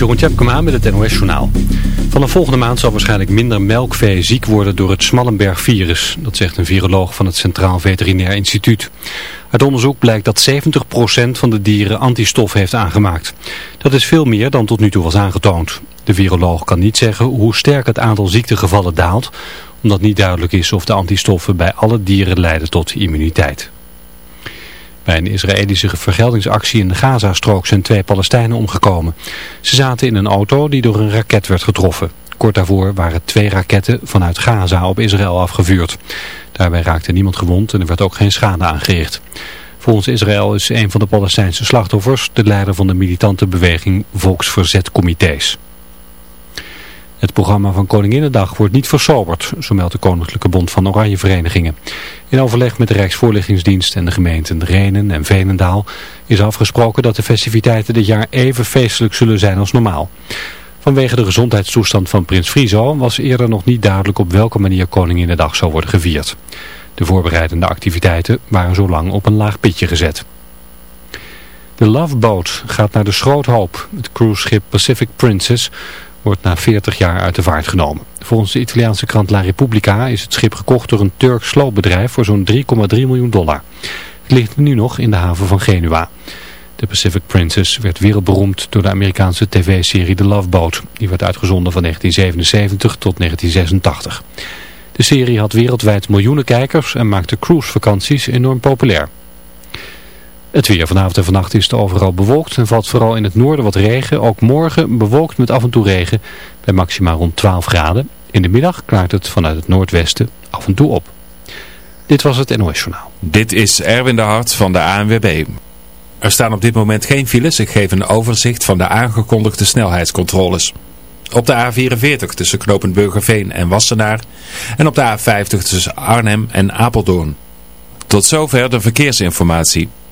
Jeroen Tjepkema met het NOS Journaal. Van de volgende maand zal waarschijnlijk minder melkvee ziek worden door het Smallenberg-virus. Dat zegt een viroloog van het Centraal Veterinair Instituut. Uit onderzoek blijkt dat 70% van de dieren antistof heeft aangemaakt. Dat is veel meer dan tot nu toe was aangetoond. De viroloog kan niet zeggen hoe sterk het aantal ziektegevallen daalt... omdat niet duidelijk is of de antistoffen bij alle dieren leiden tot immuniteit. Bij een Israëlische vergeldingsactie in de Gazastrook zijn twee Palestijnen omgekomen. Ze zaten in een auto die door een raket werd getroffen. Kort daarvoor waren twee raketten vanuit Gaza op Israël afgevuurd. Daarbij raakte niemand gewond en er werd ook geen schade aangericht. Volgens Israël is een van de Palestijnse slachtoffers de leider van de militante beweging Volksverzetcomité's. Het programma van Koninginnedag wordt niet versoberd, zo meldt de Koninklijke Bond van Oranje Verenigingen. In overleg met de Rijksvoorlichtingsdienst en de gemeenten Renen en Venendaal is afgesproken dat de festiviteiten dit jaar even feestelijk zullen zijn als normaal. Vanwege de gezondheidstoestand van prins Friso was eerder nog niet duidelijk op welke manier Koninginnedag zou worden gevierd. De voorbereidende activiteiten waren zo lang op een laag pitje gezet. De Love Boat gaat naar de Schroothoop, het cruiseschip Pacific Princess wordt na 40 jaar uit de vaart genomen. Volgens de Italiaanse krant La Repubblica is het schip gekocht door een Turks sloopbedrijf voor zo'n 3,3 miljoen dollar. Het ligt nu nog in de haven van Genua. De Pacific Princess werd wereldberoemd door de Amerikaanse tv-serie The Love Boat. Die werd uitgezonden van 1977 tot 1986. De serie had wereldwijd miljoenen kijkers en maakte cruisevakanties enorm populair. Het weer vanavond en vannacht is het overal bewolkt en valt vooral in het noorden wat regen. Ook morgen bewolkt met af en toe regen bij maximaal rond 12 graden. In de middag klaart het vanuit het noordwesten af en toe op. Dit was het NOS Journaal. Dit is Erwin de Hart van de ANWB. Er staan op dit moment geen files. Ik geef een overzicht van de aangekondigde snelheidscontroles. Op de A44 tussen Knopend Burgerveen en Wassenaar. En op de A50 tussen Arnhem en Apeldoorn. Tot zover de verkeersinformatie.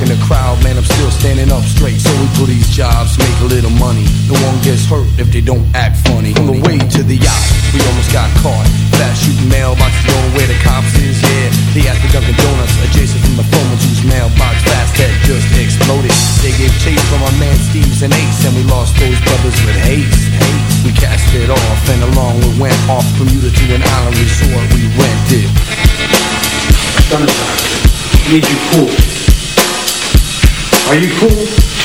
Punking the crowd, man. I'm still standing up straight. So we do these jobs, make a little money. No one gets hurt if they don't act funny. On the way to the yacht, we almost got caught. Fast shooting mailboxes going where the cops is, yeah. They asked the Dunkin' Donuts adjacent from the phone whose mailbox fast had just exploded. They gave chase from our man Steve's and Ace, and we lost those brothers with haste. haste. We cast it off, and along we went off Bermuda to an island resort we rented. Summertime. Need you cool. Are you cool?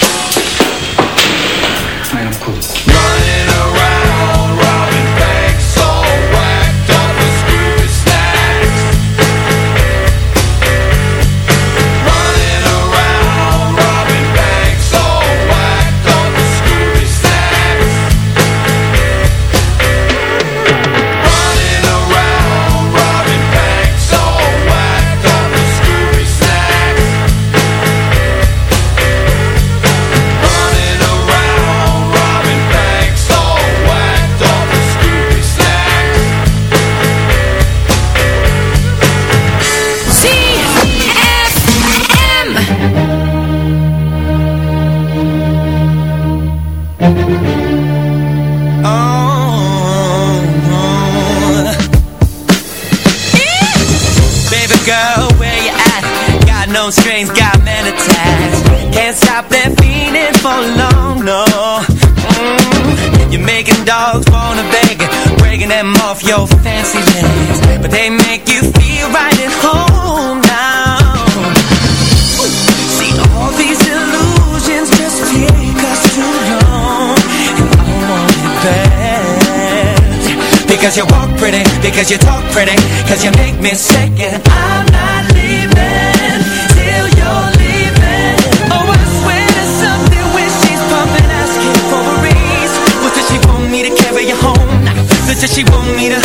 Because you talk pretty, cause you make me sick and I'm not leaving till you're leaving. Oh, I swear to something when she's pumping, asking for a raise. What does she want me to carry you home? Does she want me to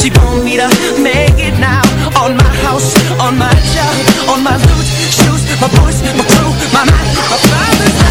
she want me to make it now? On my house, on my job, on my loot, shoes, my voice, my crew, my mind, my father's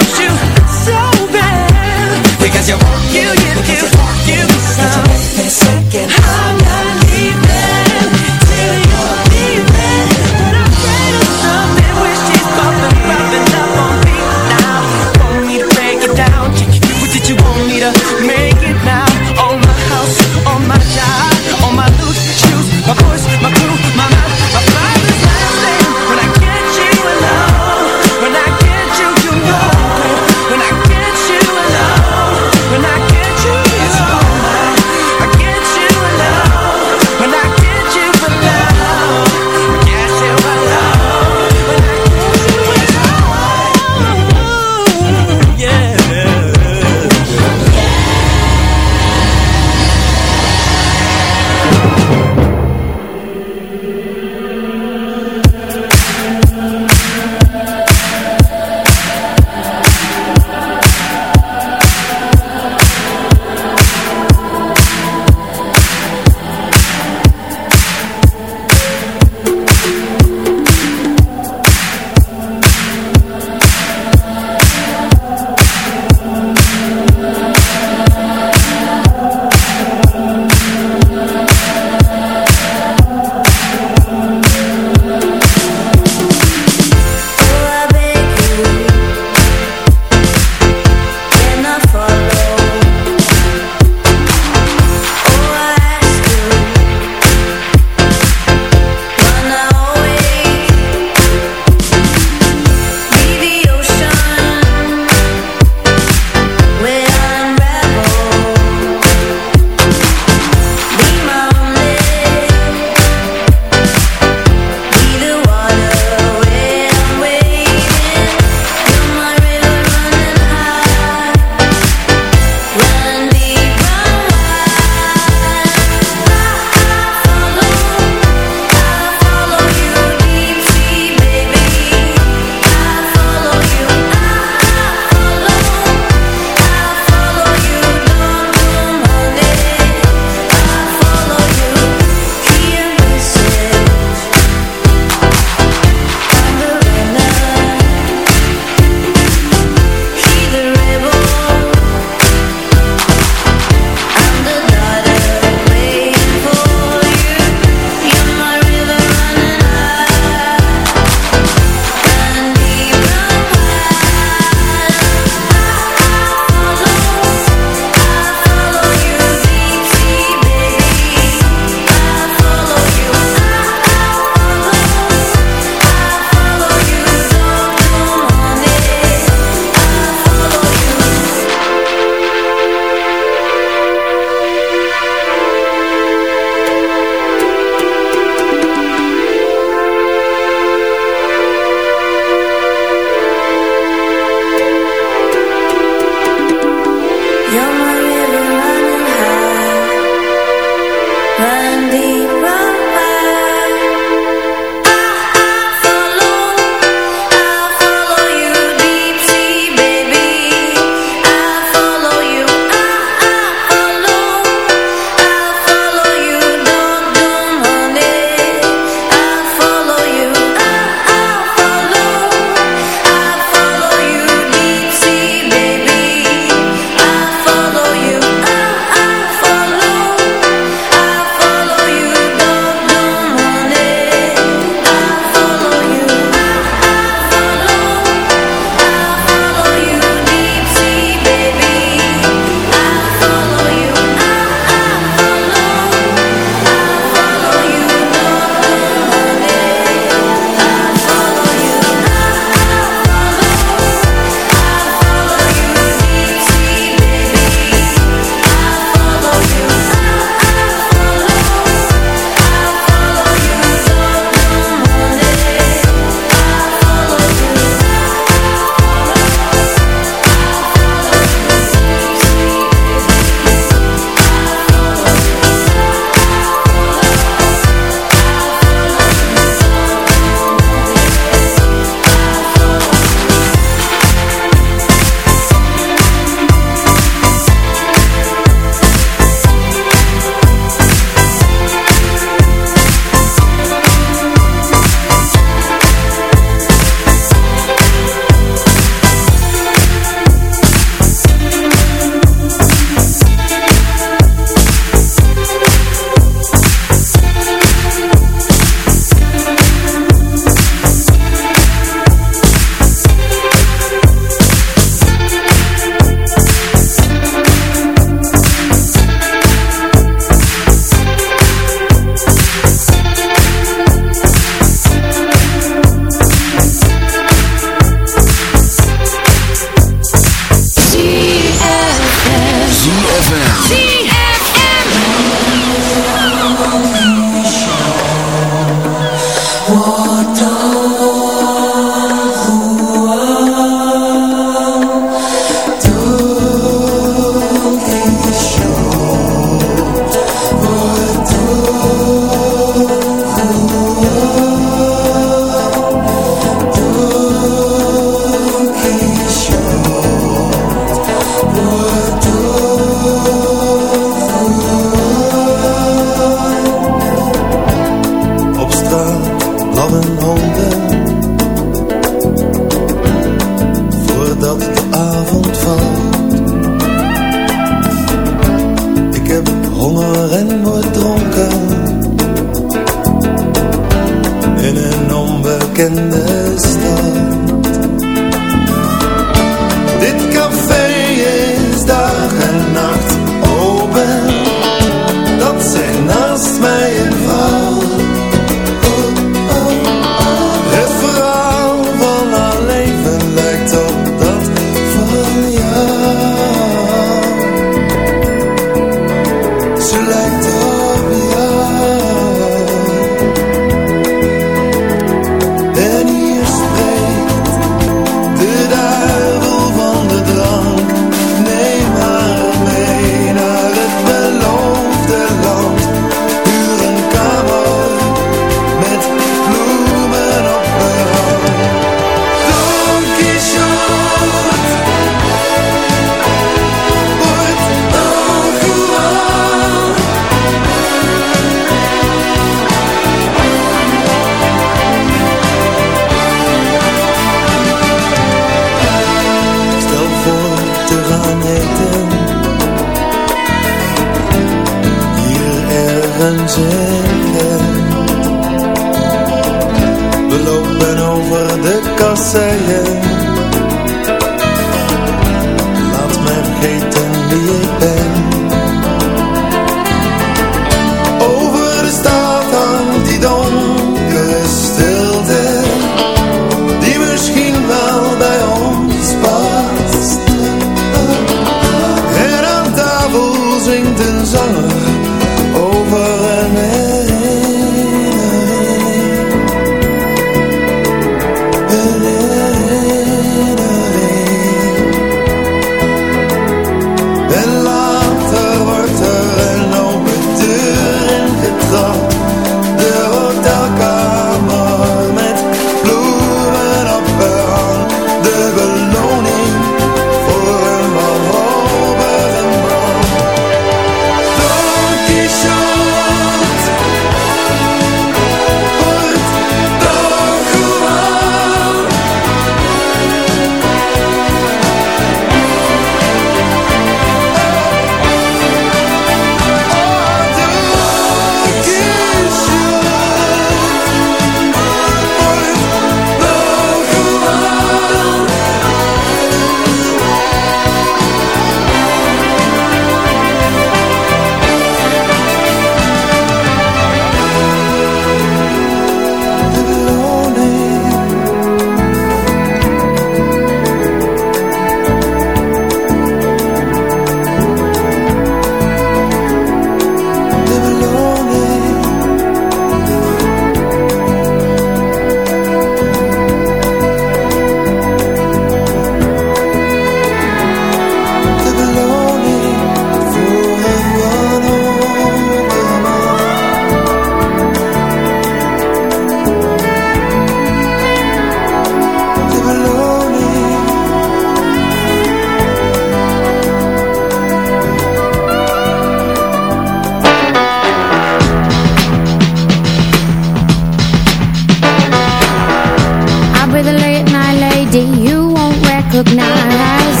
recognize.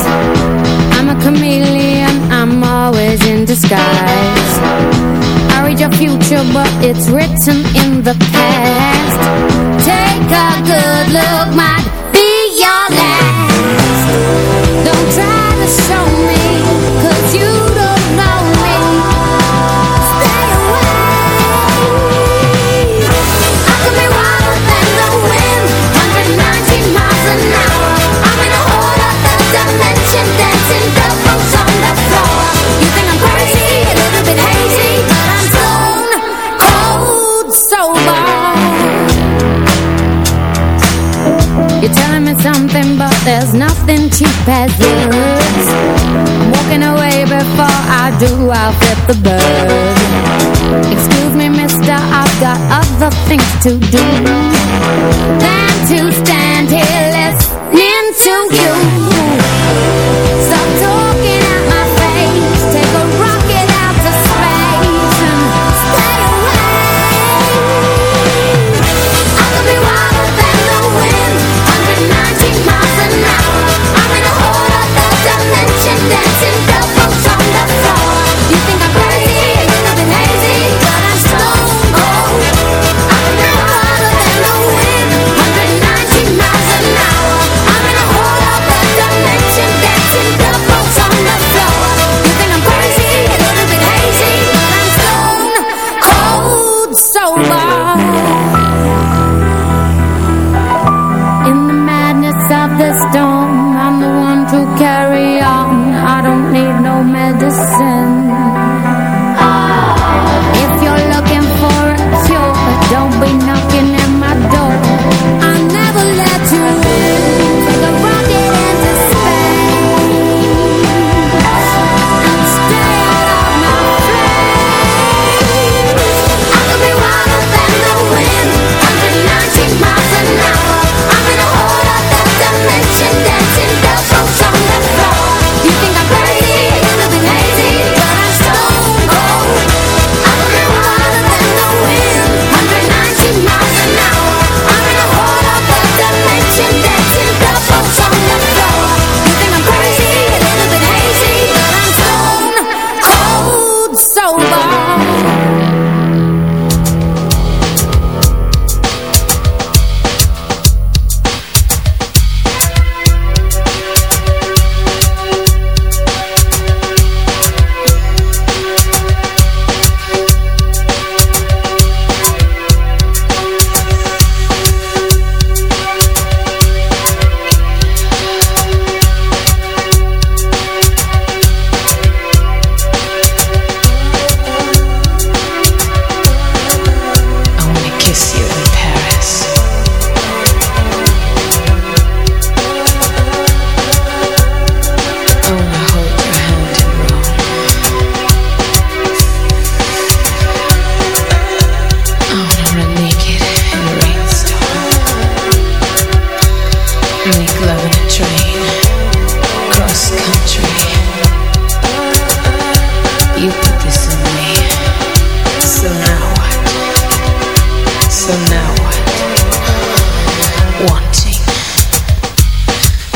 I'm a chameleon, I'm always in disguise. I read your future but it's written in the past. Take a good look I'll fit the bill. Excuse me, mister, I've got other things to do than to stand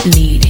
needed.